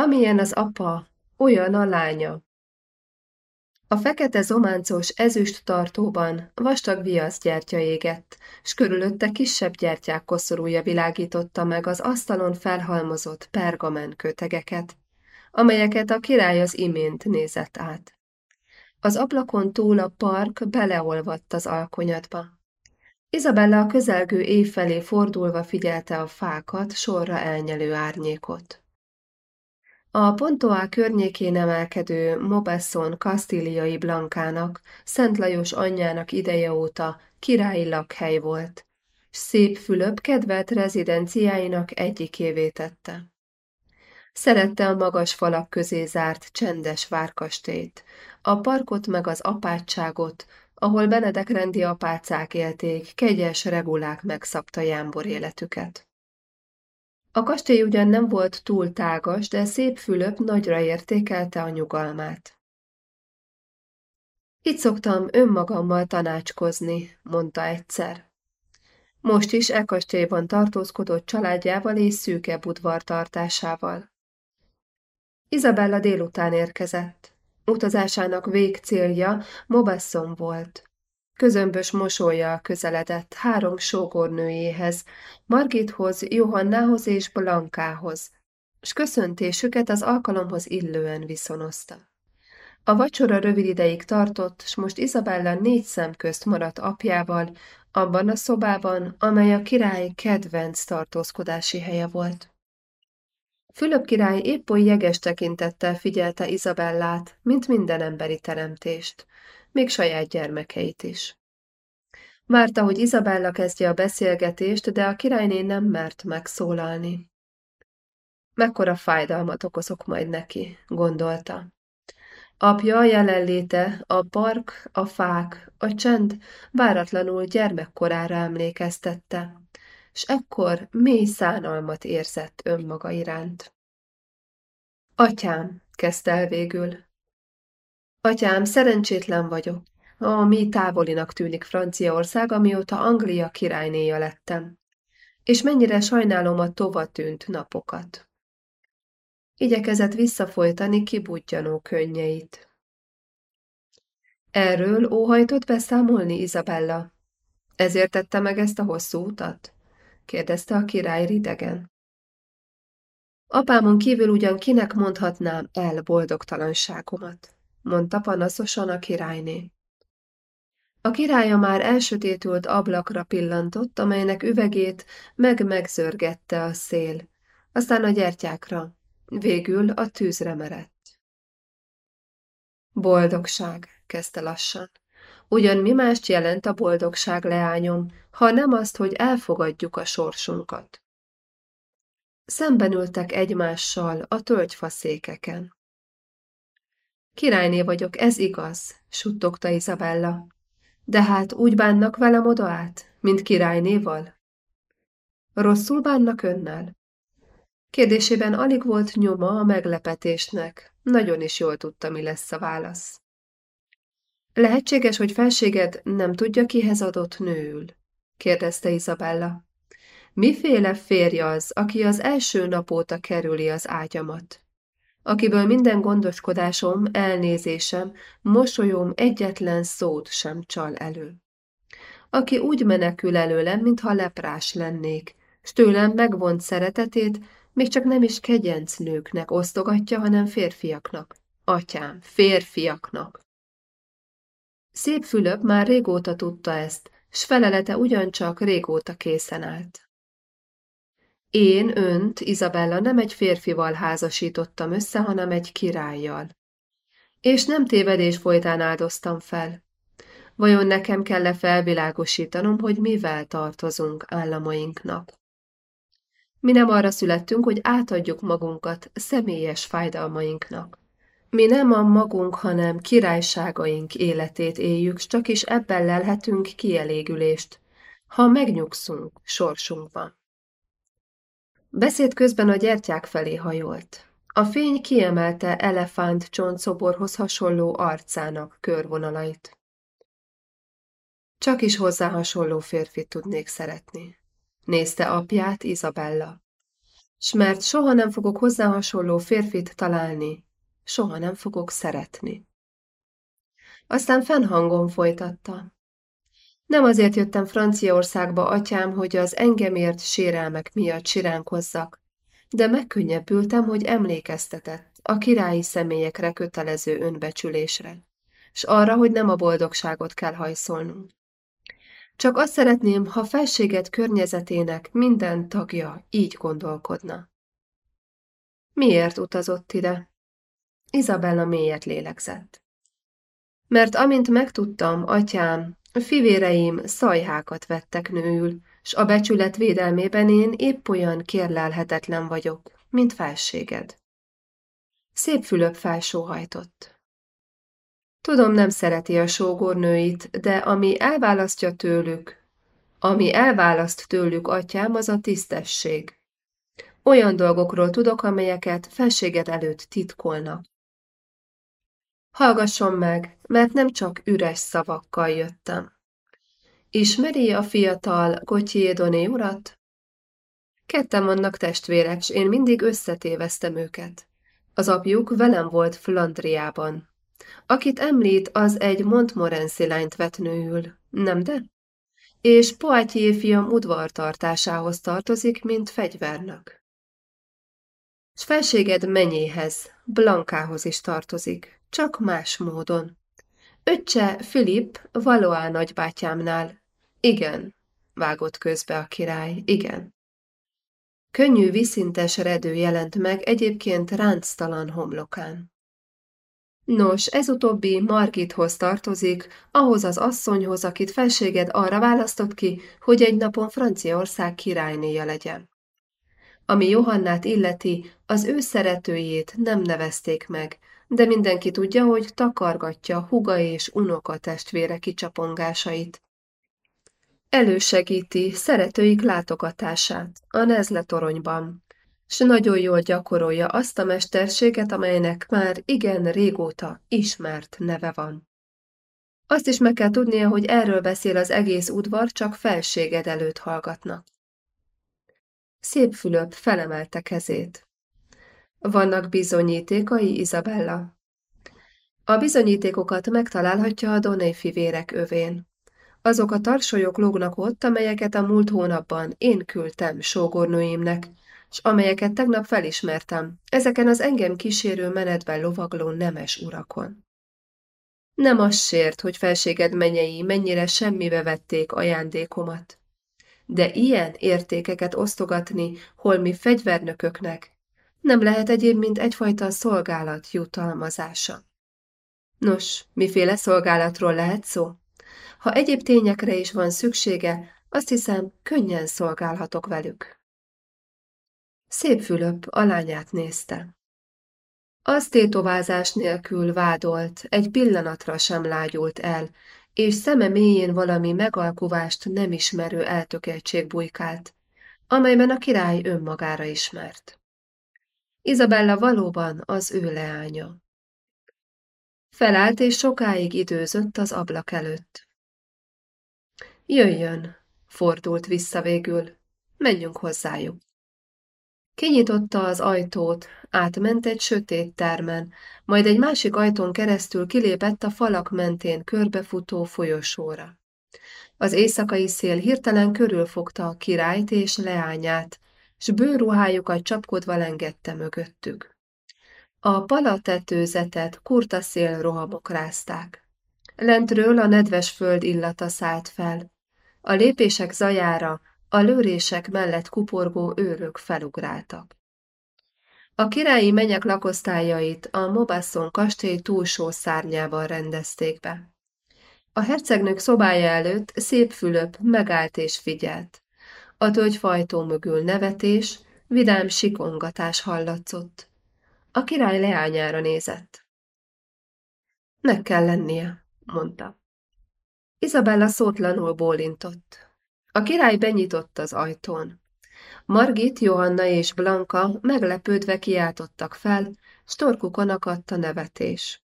Amilyen az apa, olyan a lánya. A fekete zománcos ezüst tartóban vastag viaszgyertya égett, s körülötte kisebb gyertyák koszorúja világította meg az asztalon felhalmozott pergamen kötegeket, amelyeket a király az imént nézett át. Az ablakon túl a park beleolvadt az alkonyatba. Izabella a közelgő év felé fordulva figyelte a fákat, sorra elnyelő árnyékot. A Pontoá környékén emelkedő Mobesson kasztíliai Blankának, Szent Lajos anyjának ideje óta királyi lakhely volt, Szép Fülöp kedvelt rezidenciáinak egyikévé tette. Szerette a magas falak közé zárt csendes várkastélyt, a parkot meg az apátságot, ahol Benedek rendi apácák élték, kegyes regulák megszabta jámbor életüket. A kastély ugyan nem volt túl tágas, de szép Fülöp nagyra értékelte a nyugalmát. Itt szoktam önmagammal tanácskozni, mondta egyszer. Most is e kastélyban tartózkodott családjával és szűke budvartartásával. Izabella délután érkezett. Utazásának végcélja Mobasson volt. Közömbös mosolya közeledett három sógornőjéhez, Margithoz, Johannához és Blankához, s köszöntésüket az alkalomhoz illően viszonozta. A vacsora rövid ideig tartott, s most Izabella négy szem közt maradt apjával, abban a szobában, amely a király kedvenc tartózkodási helye volt. Fülöp király épp oly jeges tekintettel figyelte Izabellát, mint minden emberi teremtést még saját gyermekeit is. Várta, hogy Izabella kezdje a beszélgetést, de a királyné nem mert megszólalni. Mekkora fájdalmat okozok majd neki, gondolta. Apja jelenléte, a park, a fák, a csend váratlanul gyermekkorára emlékeztette, s ekkor mély szánalmat érzett önmaga iránt. Atyám, kezdte el végül, Atyám, szerencsétlen vagyok. A mi távolinak tűnik Franciaország, amióta Anglia királynéja lettem. És mennyire sajnálom a tova tűnt napokat. Igyekezett visszafolytani kibudjanó könnyeit. Erről óhajtott beszámolni Izabella. Ezért tette meg ezt a hosszú utat? kérdezte a király ridegen. Apámon kívül ugyan kinek mondhatnám el boldogtalanságomat? Mondta panaszosan a királyné. A királya már elsötétült ablakra pillantott, amelynek üvegét meg-megzörgette a szél, aztán a gyertyákra, végül a tűzre merett. Boldogság, kezdte lassan. Ugyan mi mást jelent a boldogság, leányom, ha nem azt, hogy elfogadjuk a sorsunkat. Szemben ültek egymással a tölgyfaszékeken. Királyné vagyok, ez igaz, suttogta Izabella. De hát úgy bánnak velem oda át, mint királynéval? Rosszul bánnak önnel? Kérdésében alig volt nyoma a meglepetésnek, nagyon is jól tudta, mi lesz a válasz. Lehetséges, hogy felséged nem tudja, kihez adott nőül? kérdezte Izabella. Miféle férj az, aki az első nap óta kerüli az ágyamat? Akiből minden gondoskodásom, elnézésem, mosolyom egyetlen szót sem csal elő. Aki úgy menekül előlem, mintha leprás lennék, s tőlem megvont szeretetét még csak nem is kegyenc nőknek osztogatja, hanem férfiaknak. Atyám, férfiaknak. Szép Fülöp már régóta tudta ezt, s felelete ugyancsak régóta készen állt. Én önt, Izabella, nem egy férfival házasítottam össze, hanem egy királlyal. És nem tévedés folytán áldoztam fel. Vajon nekem kell-e felvilágosítanom, hogy mivel tartozunk államainknak? Mi nem arra születtünk, hogy átadjuk magunkat személyes fájdalmainknak. Mi nem a magunk, hanem királyságaink életét éljük, csak is ebben lelhetünk kielégülést, ha megnyugszunk sorsunkban. Beszéd közben a gyertyák felé hajolt. A fény kiemelte elefánt csontszoborhoz hasonló arcának körvonalait. Csak is hozzá hasonló férfit tudnék szeretni. Nézte apját Izabella. s mert soha nem fogok hozzá hasonló férfit találni, soha nem fogok szeretni. Aztán fennhangon folytatta. Nem azért jöttem Franciaországba, atyám, hogy az engemért sérelmek miatt siránkozzak, de megkönnyebbültem, hogy emlékeztetett a királyi személyekre kötelező önbecsülésre, s arra, hogy nem a boldogságot kell hajszolnunk. Csak azt szeretném, ha felséget környezetének minden tagja így gondolkodna. Miért utazott ide? Izabella mélyet lélegzett. Mert amint megtudtam, atyám, fivéreim szajhákat vettek nőül, s a becsület védelmében én épp olyan kérlelhetetlen vagyok, mint felséged. Szép Fülöp felsóhajtott. Tudom, nem szereti a sógornőit, de ami elválasztja tőlük, ami elválaszt tőlük, atyám, az a tisztesség. Olyan dolgokról tudok, amelyeket felséged előtt titkolnak. Hallgasson meg, mert nem csak üres szavakkal jöttem. Ismeri a fiatal Doné urat? Ketten vannak testvérek, s én mindig összetéveztem őket. Az apjuk velem volt Flandriában. Akit említ, az egy Montmorency lányt vett nőül, nem de? És Poitiers fiam udvartartásához tartozik, mint fegyvernak. S felséged menyéhez, Blankához is tartozik, csak más módon. Öccse Filip Valoá nagybátyámnál. Igen, vágott közbe a király, igen. Könnyű, viszintes redő jelent meg egyébként ránctalan homlokán. Nos, ez utóbbi Margithoz tartozik, ahhoz az asszonyhoz, akit felséged arra választott ki, hogy egy napon Franciaország királynéja legyen. Ami Johannát illeti, az ő szeretőjét nem nevezték meg, de mindenki tudja, hogy takargatja huga és unoka testvére kicsapongásait. Elősegíti szeretőik látogatását a Nezle toronyban, s nagyon jól gyakorolja azt a mesterséget, amelynek már igen régóta ismert neve van. Azt is meg kell tudnia, hogy erről beszél az egész udvar, csak felséged előtt hallgatnak. Szép Fülöp felemelte kezét. Vannak bizonyítékai, Izabella? A bizonyítékokat megtalálhatja a Doné fivérek övén. Azok a tarsolyok lógnak ott, amelyeket a múlt hónapban én küldtem sógornőimnek, s amelyeket tegnap felismertem, ezeken az engem kísérő menetben lovagló nemes urakon. Nem az sért, hogy felséged menyei mennyire semmibe vették ajándékomat. De ilyen értékeket osztogatni holmi fegyvernököknek nem lehet egyéb, mint egyfajta szolgálat jutalmazása. Nos, miféle szolgálatról lehet szó? Ha egyéb tényekre is van szüksége, azt hiszem, könnyen szolgálhatok velük. Szép Fülöp a lányát nézte. Az tétovázás nélkül vádolt, egy pillanatra sem lágyult el, és szeme mélyén valami megalkuvást nem ismerő eltökéltség bujkált, amelyben a király önmagára ismert. Izabella valóban az ő leánya. Felállt és sokáig időzött az ablak előtt. Jöjjön, fordult vissza végül, menjünk hozzájuk. Kinyitotta az ajtót, átment egy sötét termen, majd egy másik ajtón keresztül kilépett a falak mentén körbefutó folyosóra. Az éjszakai szél hirtelen körülfogta a királyt és leányát, s bőruhájukat csapkodva lengette mögöttük. A palatetőzetet kurta szél rohamok rázták. Lentről a nedves föld illata szállt fel. A lépések zajára a lőrések mellett kuporgó őrök felugráltak. A királyi menyek lakosztályait a Mobasson kastély túlsó szárnyában rendezték be. A hercegnők szobája előtt szép Fülöp megállt és figyelt. A tölgyfajtó mögül nevetés, vidám sikongatás hallatszott. A király leányára nézett. Meg kell lennie, mondta. Izabella szótlanul bólintott. A király benyitott az ajtón. Margit, Johanna és Blanka meglepődve kiáltottak fel, storkukon akadt a nevetés.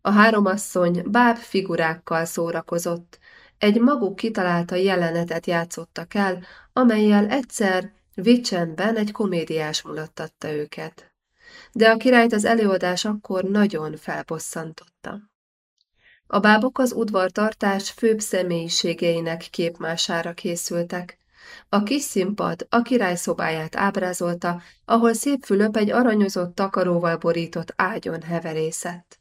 A három asszony báb figurákkal szórakozott, egy maguk kitalálta jelenetet játszottak el, amelyel egyszer Vicsenben egy komédiás mulattatta őket, de a királyt az előadás akkor nagyon felbosszantotta. A bábok az udvartartás főbb személyiségeinek képmására készültek. A kis színpad a király szobáját ábrázolta, ahol szép Fülöp egy aranyozott takaróval borított ágyon heverészett.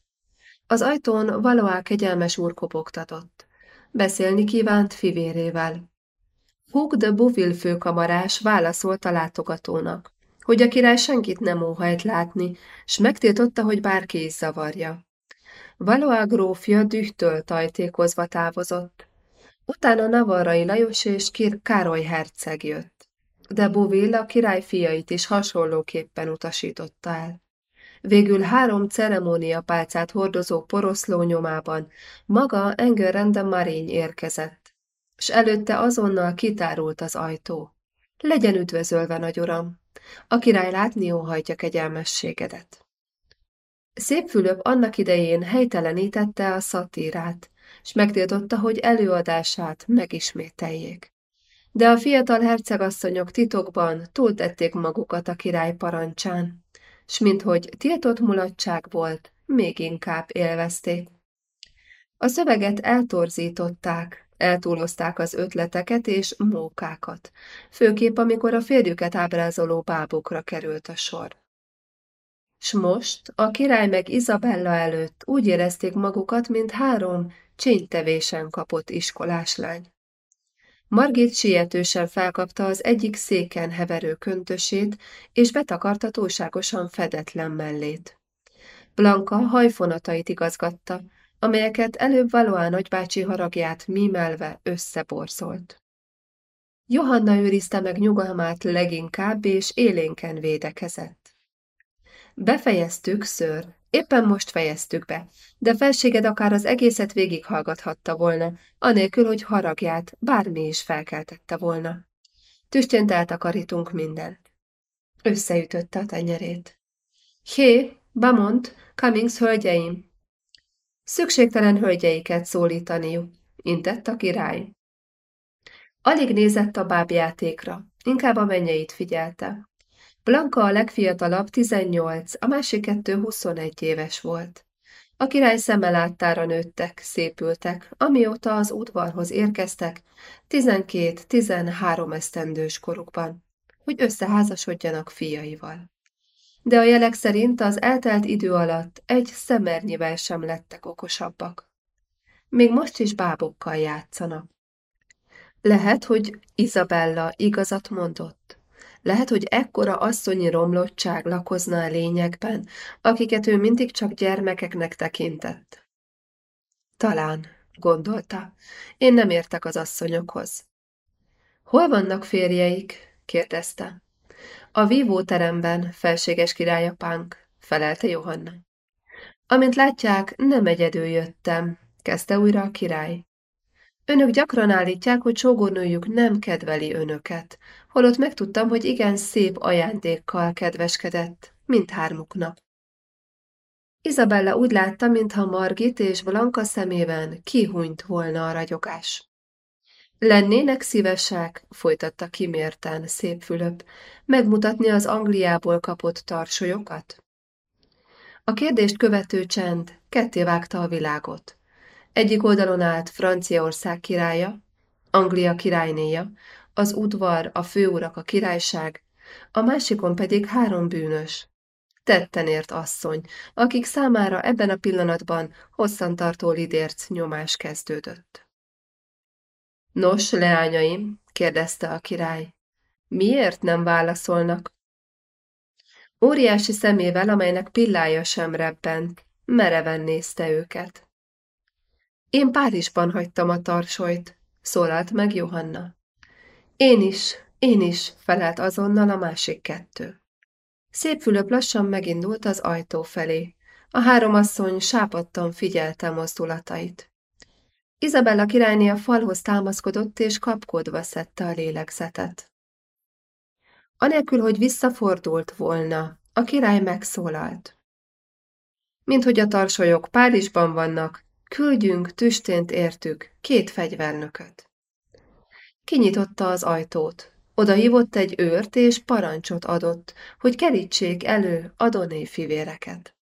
Az ajtón valóá kegyelmes úr kopogtatott. Beszélni kívánt fivérével. Hug de Bouville főkamarás válaszolt a látogatónak, hogy a király senkit nem óhajt látni, s megtiltotta, hogy bárki is zavarja. Valois grófja dühtől tajtékozva távozott. Utána Navarrai Lajos és Kir Károly herceg jött. De Bouville a király fiait is hasonlóképpen utasította el. Végül három ceremóniapálcát hordozó poroszló nyomában maga Engel de Marény érkezett, s előtte azonnal kitárult az ajtó. Legyen üdvözölve, nagy uram! A király látni óhajtja kegyelmességedet. Szép Fülöp annak idején helytelenítette a szatírát, s megtiltotta, hogy előadását megismételjék. De a fiatal hercegasszonyok titokban túltették magukat a király parancsán, s minthogy tiltott mulatság volt, még inkább élvezték. A szöveget eltorzították, eltúlozták az ötleteket és mókákat, főképp amikor a férjüket ábrázoló bábokra került a sor. S most a király meg Izabella előtt úgy érezték magukat, mint három csénytevésen kapott iskoláslány. Margit sietősen felkapta az egyik széken heverő köntösét, és betakarta túlságosan fedetlen mellét. Blanka hajfonatait igazgatta, amelyeket előbb valóan nagybácsi haragját mímelve összeborzolt. Johanna őrizte meg nyugalmát leginkább, és élénken védekezett. Befejeztük, ször, éppen most fejeztük be, de felséged akár az egészet végighallgathatta volna, anélkül, hogy haragját bármi is felkeltette volna. Tüstént eltakarítunk mindent. Összeütötte a tenyerét. Hé, Bamont, Cummings hölgyeim! Szükségtelen hölgyeiket szólítaniuk, intett a király. Alig nézett a bábjátékra, inkább a mennyeit figyelte. Blanka a legfiatalabb 18, a másik kettő 21 éves volt. A király szeme láttára nőttek, szépültek, amióta az udvarhoz érkeztek, 12-13 esztendős korukban, hogy összeházasodjanak fiaival. De a jelek szerint az eltelt idő alatt egy szemernyivel sem lettek okosabbak. Még most is bábokkal játszanak. Lehet, hogy Izabella igazat mondott. Lehet, hogy ekkora asszonyi romlottság lakozna a lényekben, akiket ő mindig csak gyermekeknek tekintett. Talán, gondolta, én nem értek az asszonyokhoz. Hol vannak férjeik? kérdezte. A vívóteremben, felséges királyapánk, felelte Johanna. Amint látják, nem egyedül jöttem, kezdte újra a király. Önök gyakran állítják, hogy sógornőjük nem kedveli önöket, holott megtudtam, hogy igen szép ajándékkal kedveskedett, mindhármuknak. Izabella úgy látta, mintha Margit és Blanka szemében kihúnyt volna a ragyogás. Lennének szívesek, folytatta kimérten szép Fülöp, megmutatni az Angliából kapott tarsolyokat? A kérdést követő csend ketté vágta a világot. Egyik oldalon állt Franciaország királya, Anglia királynéja, az udvar, a főurak, a királyság, a másikon pedig három bűnös, tetten ért asszony, akik számára ebben a pillanatban hosszantartó lidérc nyomás kezdődött. Nos, leányaim, kérdezte a király, miért nem válaszolnak? Óriási szemével, amelynek pillája sem rebbent, mereven nézte őket. Én Párizsban hagytam a tarsolyt, szólalt meg Johanna. Én is, én is, felelt azonnal a másik kettő. Szép Fülöp lassan megindult az ajtó felé. A három asszony sápadtan figyelte mozdulatait. Izabella királyné a falhoz támaszkodott, és kapkodva szedte a lélegzetet. Anélkül, hogy visszafordult volna, a király megszólalt. Mint hogy a tarsolyok Párizsban vannak, küldjünk tüstént értük két fegyvernököt. Kinyitotta az ajtót. Oda hívott egy őrt, és parancsot adott, hogy kerítsék elő Adoné fivéreket.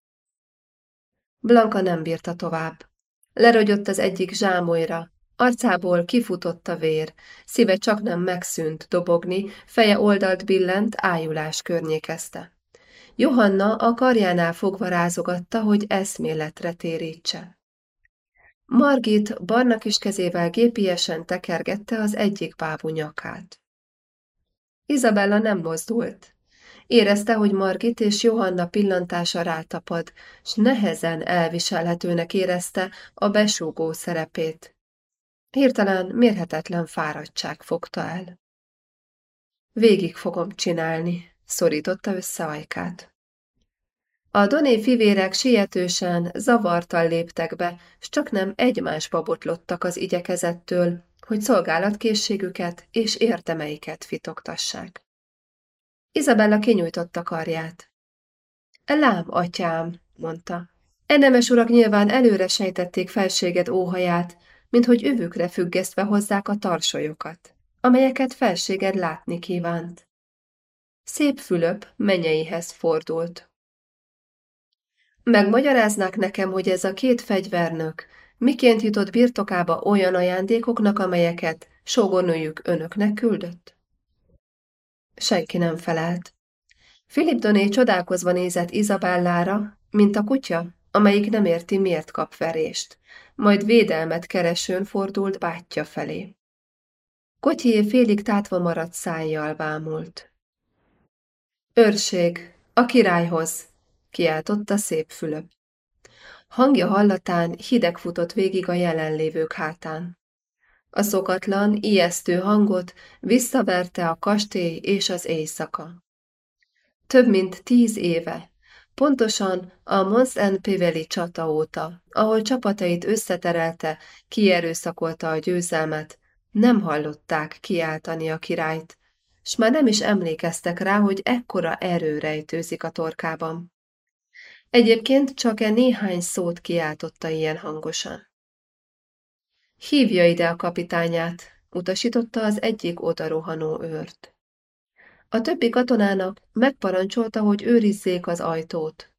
Blanka nem bírta tovább. Lerogyott az egyik zsámolyra, arcából kifutott a vér, szíve csak nem megszűnt dobogni, feje oldalt billent, ájulás környékezte. Johanna a karjánál fogva rázogatta, hogy eszméletre térítse. Margit barna kis kezével gépiesen tekergette az egyik bábú nyakát. Izabella nem mozdult. Érezte, hogy Margit és Johanna pillantása rátapad, s nehezen elviselhetőnek érezte a besúgó szerepét. Hirtelen mérhetetlen fáradtság fogta el. Végig fogom csinálni, szorította össze ajkát. A Doné fivérek sietősen, zavartal léptek be, s csak nem egymásba botlottak az igyekezettől, hogy szolgálatkészségüket és értemeiket fitoktassák. Izabella kinyújtotta karját. Lám, atyám, mondta. Enemes urak nyilván előre sejtették felséged óhaját, mint hogy övükre függesztve hozzák a tarsolyokat, amelyeket felséged látni kívánt. Szép Fülöp menyeihez fordult. Megmagyaráznák nekem, hogy ez a két fegyvernök miként jutott birtokába olyan ajándékoknak, amelyeket sógornőjük önöknek küldött? Senki nem felelt. Philip Doné csodálkozva nézett Izabellára, mint a kutya, amelyik nem érti, miért kap verést, majd védelmet keresőn fordult bátyja felé. Kotyé félig tátva maradt szájjal bámult. Őrség, a királyhoz, kiáltotta szép Fülöp. Hangja hallatán hideg futott végig a jelenlévők hátán. A szokatlan, ijesztő hangot visszaverte a kastély és az éjszaka. Több mint tíz éve, pontosan a Mons en Piveli csata óta, ahol csapatait összeterelte, kierőszakolta a győzelmet, nem hallották kiáltani a királyt, s már nem is emlékeztek rá, hogy ekkora erő rejtőzik a torkában. Egyébként csak-e néhány szót kiáltotta ilyen hangosan. Hívja ide a kapitányát, utasította az egyik odarohanó őrt. A többi katonának megparancsolta, hogy őrizzék az ajtót.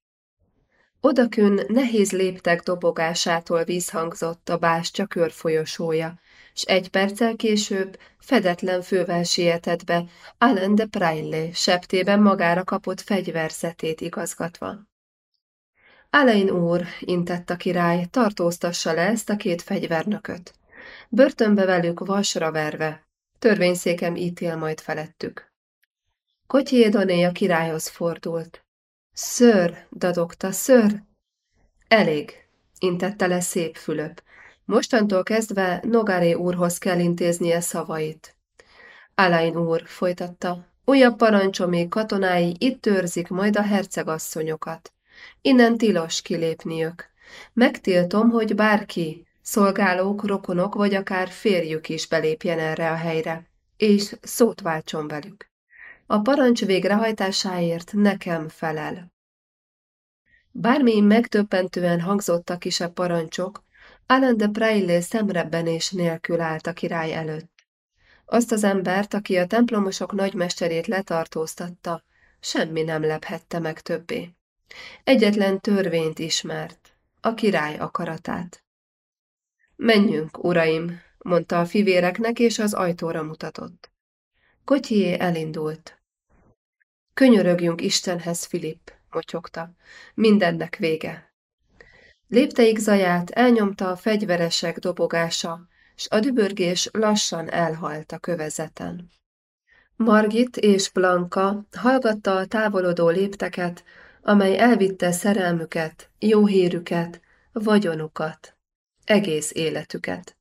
Odakün nehéz léptek dobogásától vízhangzott a bástya körfolyosója, s egy perccel később fedetlen fővel sietett be Alain de Praille septében magára kapott fegyverzetét igazgatva. Alein úr, intett a király, tartóztassa le ezt a két fegyvernököt. Börtönbe velük vasra verve. Törvényszékem ítél majd felettük. Kotyédoné a királyhoz fordult. Ször, dadogta, ször! Elég, intette le szép Fülöp. Mostantól kezdve Nogaré úrhoz kell intéznie szavait. Alain úr, folytatta, újabb parancsomé katonái itt őrzik majd a hercegasszonyokat. Innen tilos kilépniük. Megtiltom, hogy bárki, szolgálók, rokonok vagy akár férjük is belépjen erre a helyre, és szót váltson velük. A parancs végrehajtásáért nekem felel. Bármi megtöbbentően hangzottak is a parancsok, Alain de Praille szemrebbenés nélkül állt a király előtt. Azt az embert, aki a templomosok nagymesterét letartóztatta, semmi nem lephette meg többé. Egyetlen törvényt ismert, a király akaratát. Menjünk, uraim, mondta a fivéreknek, és az ajtóra mutatott. Kotyié elindult. Könyörögjünk Istenhez, Filip, motyogta. Mindennek vége. Lépteik zaját elnyomta a fegyveresek dobogása, s a dübörgés lassan elhalt a kövezeten. Margit és Blanka hallgatta a távolodó lépteket, amely elvitte szerelmüket, jó hírüket, vagyonukat, egész életüket.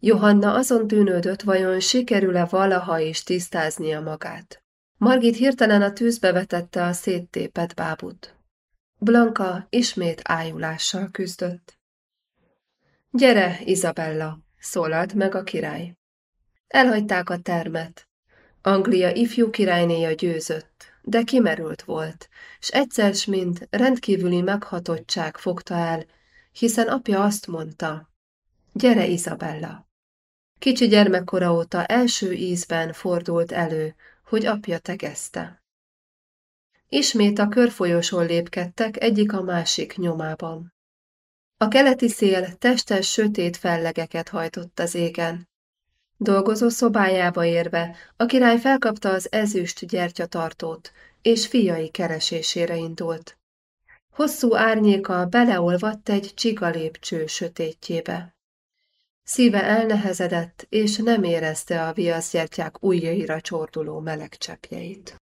Johanna azon tűnődött, vajon sikerül-e valaha is tisztáznia magát. Margit hirtelen a tűzbe vetette a széttépet bábut. Blanka ismét ájulással küzdött. Gyere, Izabella, szólalt meg a király. Elhagyták a termet. Anglia ifjú királynéja győzött, de kimerült volt, s egyszer mint rendkívüli meghatottság fogta el, hiszen apja azt mondta, gyere Izabella. Kicsi gyermekkora óta első ízben fordult elő, hogy apja tegezte. Ismét a körfolyosón lépkedtek egyik a másik nyomában. A keleti szél testes sötét fellegeket hajtott az égen. Dolgozó szobájába érve, a király felkapta az ezüst gyertyatartót, és fiai keresésére indult. Hosszú árnyéka beleolvadt egy csiga sötétjébe. Szíve elnehezedett, és nem érezte a viaszgyertyák ujjaira csorduló meleg cseppjeit.